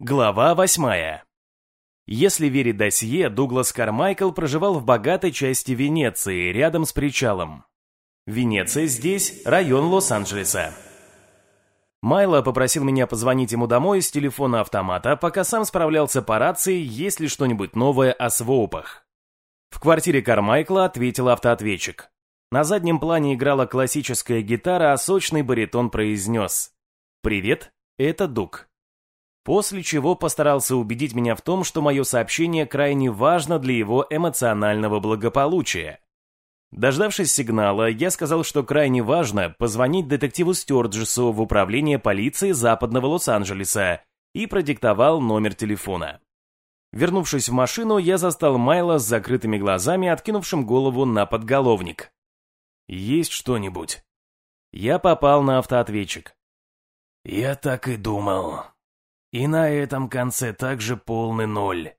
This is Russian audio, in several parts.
Глава восьмая. Если верить досье, Дуглас Кармайкл проживал в богатой части Венеции, рядом с причалом. Венеция здесь – район Лос-Анджелеса. Майло попросил меня позвонить ему домой с телефона автомата, пока сам справлялся по рации, есть ли что-нибудь новое о своупах. В квартире Кармайкла ответил автоответчик. На заднем плане играла классическая гитара, а сочный баритон произнес «Привет, это Дуг». После чего постарался убедить меня в том, что мое сообщение крайне важно для его эмоционального благополучия. Дождавшись сигнала, я сказал, что крайне важно позвонить детективу Стюарджесу в управление полиции западного Лос-Анджелеса и продиктовал номер телефона. Вернувшись в машину, я застал Майла с закрытыми глазами, откинувшим голову на подголовник. «Есть что-нибудь?» Я попал на автоответчик. «Я так и думал», и на этом конце также полный ноль.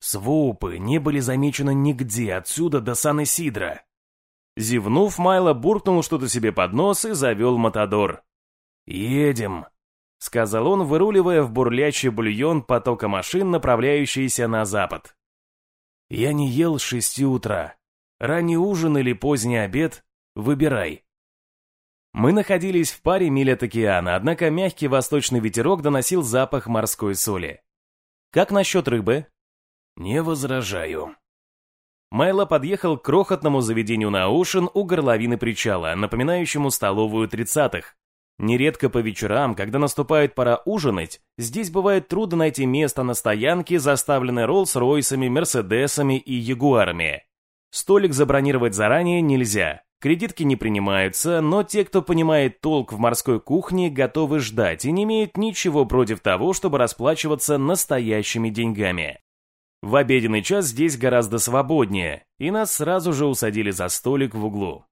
Свопы не были замечены нигде отсюда до Сан-Исидро. Зевнув, Майло буркнул что-то себе под нос и завел Матадор. «Едем», — сказал он, выруливая в бурлящий бульон потока машин, направляющийся на запад. «Я не ел с шести утра. Ранний ужин или поздний обед? Выбирай». Мы находились в паре миль от океана, однако мягкий восточный ветерок доносил запах морской соли. «Как насчет рыбы?» «Не возражаю». Майло подъехал к крохотному заведению на Оушен у горловины причала, напоминающему столовую тридцатых. Нередко по вечерам, когда наступает пора ужинать, здесь бывает трудно найти место на стоянке, заставленной Роллс-Ройсами, Мерседесами и Ягуарами. Столик забронировать заранее нельзя, Кредитки не принимаются, но те, кто понимает толк в морской кухне, готовы ждать и не имеют ничего против того, чтобы расплачиваться настоящими деньгами. В обеденный час здесь гораздо свободнее, и нас сразу же усадили за столик в углу.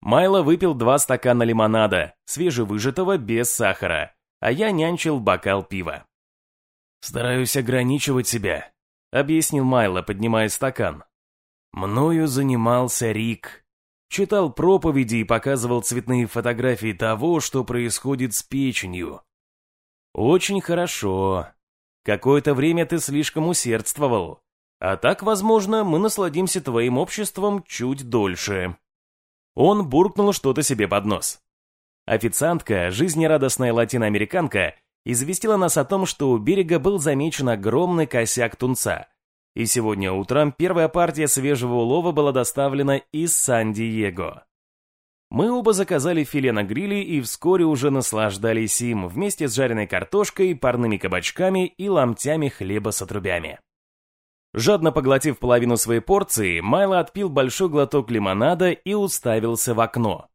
Майло выпил два стакана лимонада, свежевыжатого без сахара, а я нянчил бокал пива. «Стараюсь ограничивать себя», — объяснил Майло, поднимая стакан. «Мною занимался Рик, читал проповеди и показывал цветные фотографии того, что происходит с печенью. Очень хорошо. Какое-то время ты слишком усердствовал. А так, возможно, мы насладимся твоим обществом чуть дольше. Он буркнул что-то себе под нос. Официантка, жизнерадостная латиноамериканка, известила нас о том, что у берега был замечен огромный косяк тунца, и сегодня утром первая партия свежего улова была доставлена из Сан-Диего. Мы оба заказали филе на гриле и вскоре уже наслаждались им вместе с жареной картошкой, парными кабачками и ломтями хлеба с отрубями. Жадно поглотив половину своей порции, Майло отпил большой глоток лимонада и уставился в окно.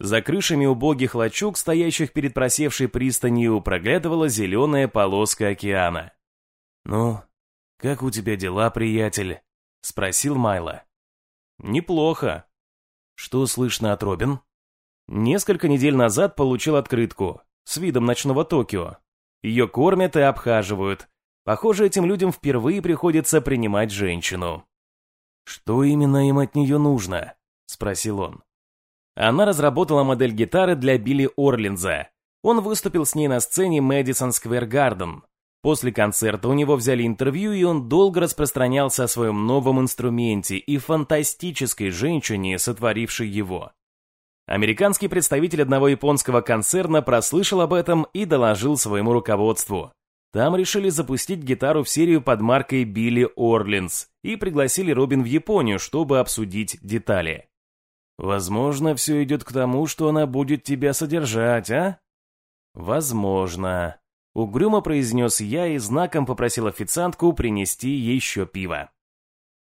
За крышами убогих лачуг, стоящих перед просевшей пристанью, проглядывала зеленая полоска океана. «Ну, «Как у тебя дела, приятель?» — спросил Майло. «Неплохо». «Что слышно от Робин?» Несколько недель назад получил открытку с видом ночного Токио. Ее кормят и обхаживают. Похоже, этим людям впервые приходится принимать женщину. «Что именно им от нее нужно?» — спросил он. Она разработала модель гитары для Билли Орлинза. Он выступил с ней на сцене Мэдисон Сквер Гарден. После концерта у него взяли интервью, и он долго распространялся о своем новом инструменте и фантастической женщине, сотворившей его. Американский представитель одного японского концерна прослышал об этом и доложил своему руководству. Там решили запустить гитару в серию под маркой Билли Орлинс и пригласили Робин в Японию, чтобы обсудить детали. «Возможно, все идет к тому, что она будет тебя содержать, а?» «Возможно», Угрюмо произнес я и знаком попросил официантку принести еще пиво.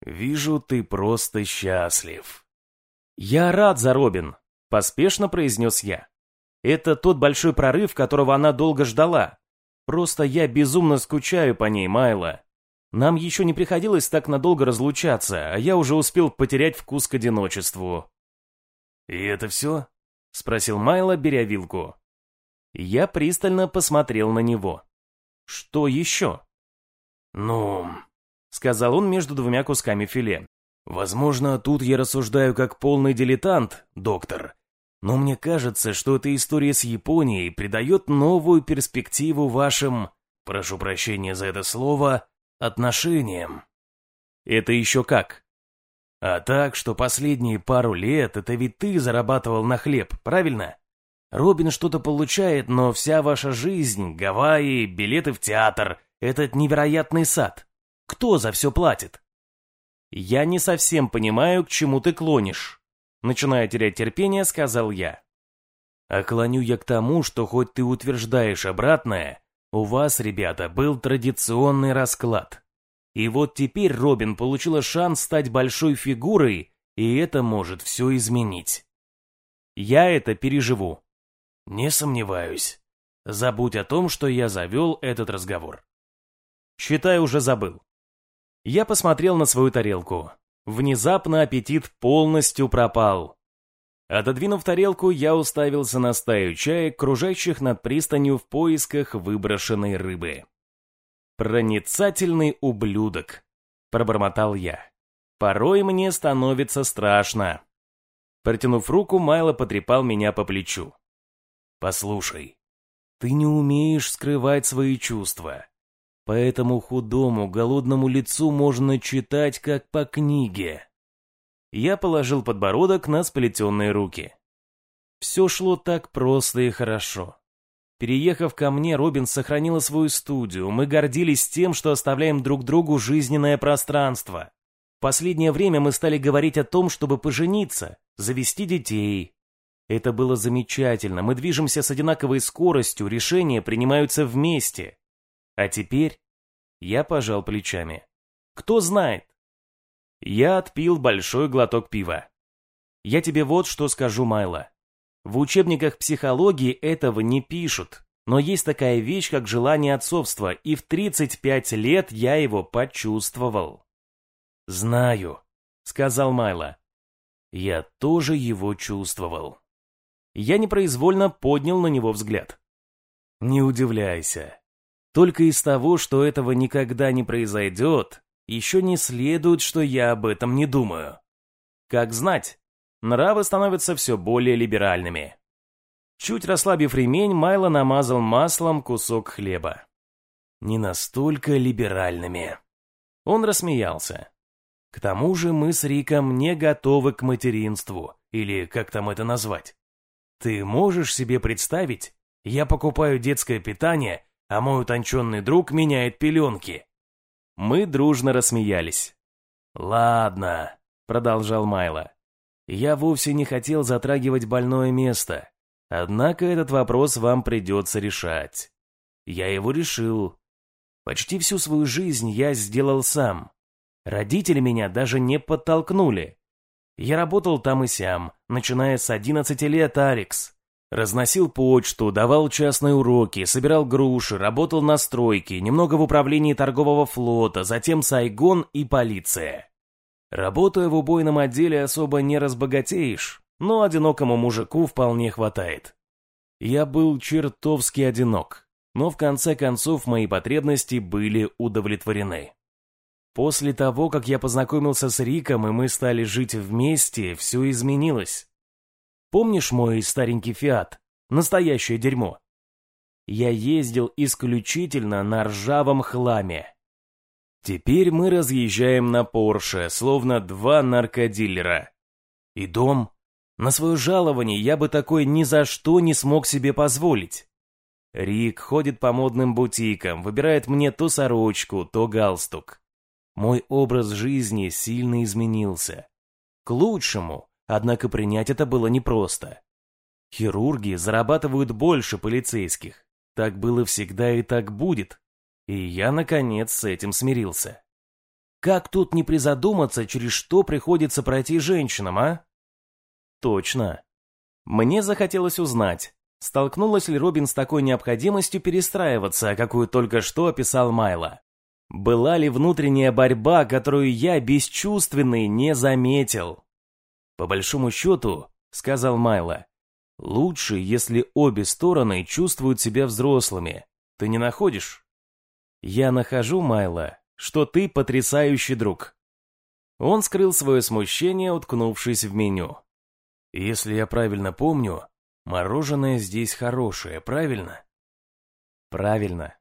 «Вижу, ты просто счастлив». «Я рад за Робин», — поспешно произнес я. «Это тот большой прорыв, которого она долго ждала. Просто я безумно скучаю по ней, Майла. Нам еще не приходилось так надолго разлучаться, а я уже успел потерять вкус к одиночеству». «И это все?» — спросил Майла, беря вилку. Я пристально посмотрел на него. «Что еще?» «Ну...» — сказал он между двумя кусками филе. «Возможно, тут я рассуждаю как полный дилетант, доктор. Но мне кажется, что эта история с Японией придает новую перспективу вашим прошу прощения за это слово, отношениям. Это еще как? А так, что последние пару лет это ведь ты зарабатывал на хлеб, правильно? Робин что-то получает, но вся ваша жизнь, Гавайи, билеты в театр, этот невероятный сад. Кто за все платит? Я не совсем понимаю, к чему ты клонишь. Начиная терять терпение, сказал я. А клоню я к тому, что хоть ты утверждаешь обратное, у вас, ребята, был традиционный расклад. И вот теперь Робин получила шанс стать большой фигурой, и это может все изменить. Я это переживу. Не сомневаюсь. Забудь о том, что я завел этот разговор. Считай, уже забыл. Я посмотрел на свою тарелку. Внезапно аппетит полностью пропал. Отодвинув тарелку, я уставился на стаю чаек, кружащих над пристанью в поисках выброшенной рыбы. «Проницательный ублюдок», — пробормотал я. «Порой мне становится страшно». Протянув руку, Майло потрепал меня по плечу. «Послушай, ты не умеешь скрывать свои чувства. По этому худому, голодному лицу можно читать, как по книге». Я положил подбородок на сплетенные руки. Все шло так просто и хорошо. Переехав ко мне, Робин сохранила свою студию. Мы гордились тем, что оставляем друг другу жизненное пространство. В последнее время мы стали говорить о том, чтобы пожениться, завести детей. Это было замечательно. Мы движемся с одинаковой скоростью, решения принимаются вместе. А теперь я пожал плечами. Кто знает, я отпил большой глоток пива. Я тебе вот что скажу, Майло. В учебниках психологии этого не пишут, но есть такая вещь, как желание отцовства, и в 35 лет я его почувствовал. «Знаю», — сказал Майло. «Я тоже его чувствовал». Я непроизвольно поднял на него взгляд. «Не удивляйся. Только из того, что этого никогда не произойдет, еще не следует, что я об этом не думаю. Как знать, нравы становятся все более либеральными. Чуть расслабив ремень, Майло намазал маслом кусок хлеба. Не настолько либеральными. Он рассмеялся. К тому же мы с Риком не готовы к материнству, или как там это назвать. Ты можешь себе представить, я покупаю детское питание, а мой утонченный друг меняет пеленки. Мы дружно рассмеялись. «Ладно», — продолжал Майло. «Я вовсе не хотел затрагивать больное место. Однако этот вопрос вам придется решать. Я его решил. Почти всю свою жизнь я сделал сам. Родители меня даже не подтолкнули. Я работал там и сям, начиная с 11 лет, Арикс. Разносил почту, давал частные уроки, собирал груши, работал на стройке, немного в управлении торгового флота, затем Сайгон и полиция. Работая в убойном отделе особо не разбогатеешь, но одинокому мужику вполне хватает. Я был чертовски одинок, но в конце концов мои потребности были удовлетворены. После того, как я познакомился с Риком и мы стали жить вместе, все изменилось. Помнишь мой старенький Фиат? Настоящее дерьмо. Я ездил исключительно на ржавом хламе. Теперь мы разъезжаем на Порше, словно два наркодилера. И дом? На свое жалование я бы такой ни за что не смог себе позволить. Рик ходит по модным бутикам, выбирает мне то сорочку, то галстук. Мой образ жизни сильно изменился. К лучшему. Однако принять это было непросто. Хирурги зарабатывают больше полицейских. Так было всегда и так будет. И я, наконец, с этим смирился. Как тут не призадуматься, через что приходится пройти женщинам, а? Точно. Мне захотелось узнать, столкнулась ли Робин с такой необходимостью перестраиваться, какую только что описал Майло. Была ли внутренняя борьба, которую я, бесчувственный, не заметил? По большому счету, сказал Майло, лучше, если обе стороны чувствуют себя взрослыми. Ты не находишь? Я нахожу, Майло, что ты потрясающий друг. Он скрыл свое смущение, уткнувшись в меню. Если я правильно помню, мороженое здесь хорошее, правильно? Правильно.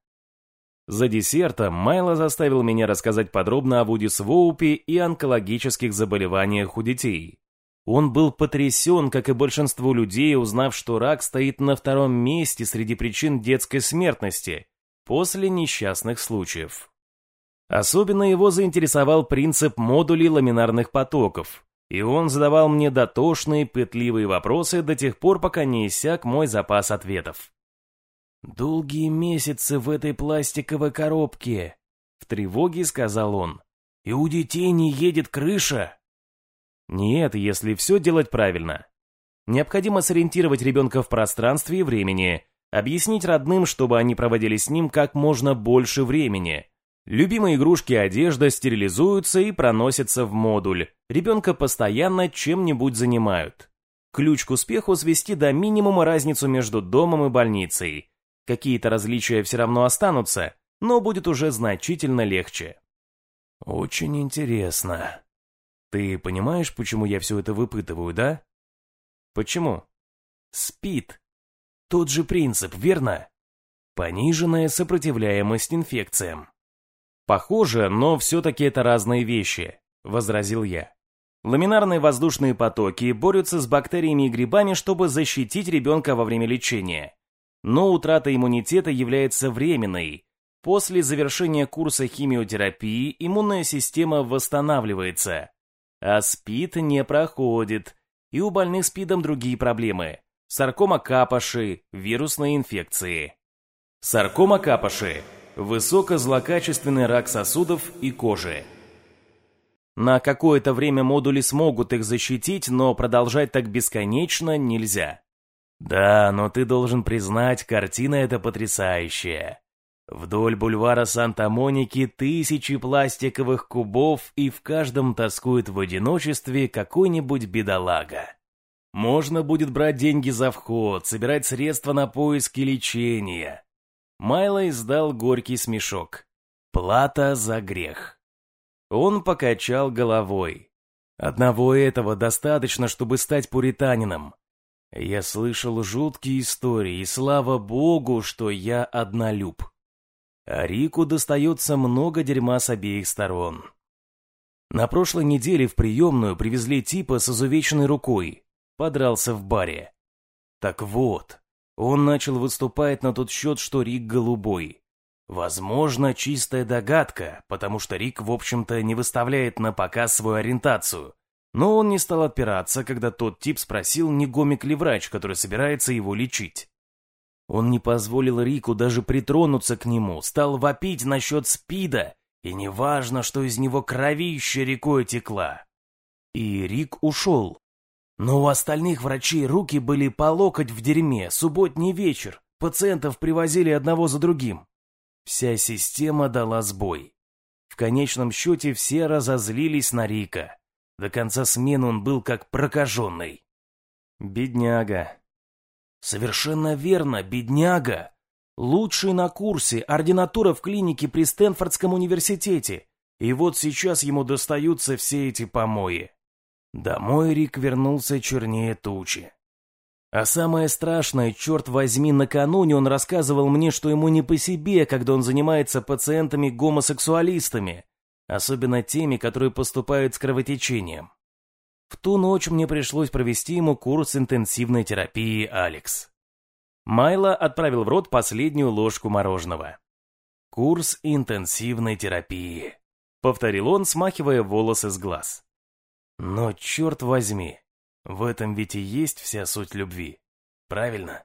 За десертом Майло заставил меня рассказать подробно о Вуди Своупе и онкологических заболеваниях у детей. Он был потрясен, как и большинство людей, узнав, что рак стоит на втором месте среди причин детской смертности после несчастных случаев. Особенно его заинтересовал принцип модулей ламинарных потоков, и он задавал мне дотошные, пытливые вопросы до тех пор, пока не иссяк мой запас ответов. «Долгие месяцы в этой пластиковой коробке», — в тревоге сказал он. «И у детей не едет крыша». Нет, если все делать правильно. Необходимо сориентировать ребенка в пространстве и времени, объяснить родным, чтобы они проводили с ним как можно больше времени. Любимые игрушки и одежда стерилизуются и проносятся в модуль. Ребенка постоянно чем-нибудь занимают. Ключ к успеху свести до минимума разницу между домом и больницей. Какие-то различия все равно останутся, но будет уже значительно легче. Очень интересно. Ты понимаешь, почему я все это выпытываю, да? Почему? Спит. Тот же принцип, верно? Пониженная сопротивляемость инфекциям. Похоже, но все-таки это разные вещи, возразил я. Ламинарные воздушные потоки борются с бактериями и грибами, чтобы защитить ребенка во время лечения. Но утрата иммунитета является временной. После завершения курса химиотерапии иммунная система восстанавливается. А СПИД не проходит. И у больных СПИДом другие проблемы. Саркома капоши, вирусные инфекции. Саркома капоши – высокозлокачественный рак сосудов и кожи. На какое-то время модули смогут их защитить, но продолжать так бесконечно нельзя. Да, но ты должен признать, картина эта потрясающая. Вдоль бульвара Санта-Моники тысячи пластиковых кубов, и в каждом тоскует в одиночестве какой-нибудь бедолага. Можно будет брать деньги за вход, собирать средства на поиски лечения. Майло издал горький смешок. Плата за грех. Он покачал головой. Одного этого достаточно, чтобы стать пуританином. Я слышал жуткие истории, и слава богу, что я однолюб. А Рику достается много дерьма с обеих сторон. На прошлой неделе в приемную привезли типа с изувеченной рукой. Подрался в баре. Так вот, он начал выступать на тот счет, что Рик голубой. Возможно, чистая догадка, потому что Рик, в общем-то, не выставляет на показ свою ориентацию. Но он не стал отпираться, когда тот тип спросил, не гомик ли врач, который собирается его лечить. Он не позволил Рику даже притронуться к нему, стал вопить насчет спида, и неважно, что из него кровища рекой текла. И Рик ушел. Но у остальных врачей руки были по локоть в дерьме, субботний вечер, пациентов привозили одного за другим. Вся система дала сбой. В конечном счете все разозлились на Рика. До конца смены он был как прокаженный. Бедняга, Совершенно верно, бедняга. Лучший на курсе, ординатура в клинике при Стэнфордском университете. И вот сейчас ему достаются все эти помои. Домой Рик вернулся чернее тучи. А самое страшное, черт возьми, накануне он рассказывал мне, что ему не по себе, когда он занимается пациентами-гомосексуалистами, особенно теми, которые поступают с кровотечением. В ту ночь мне пришлось провести ему курс интенсивной терапии Алекс. Майло отправил в рот последнюю ложку мороженого. «Курс интенсивной терапии», — повторил он, смахивая волосы с глаз. «Но черт возьми, в этом ведь и есть вся суть любви, правильно?»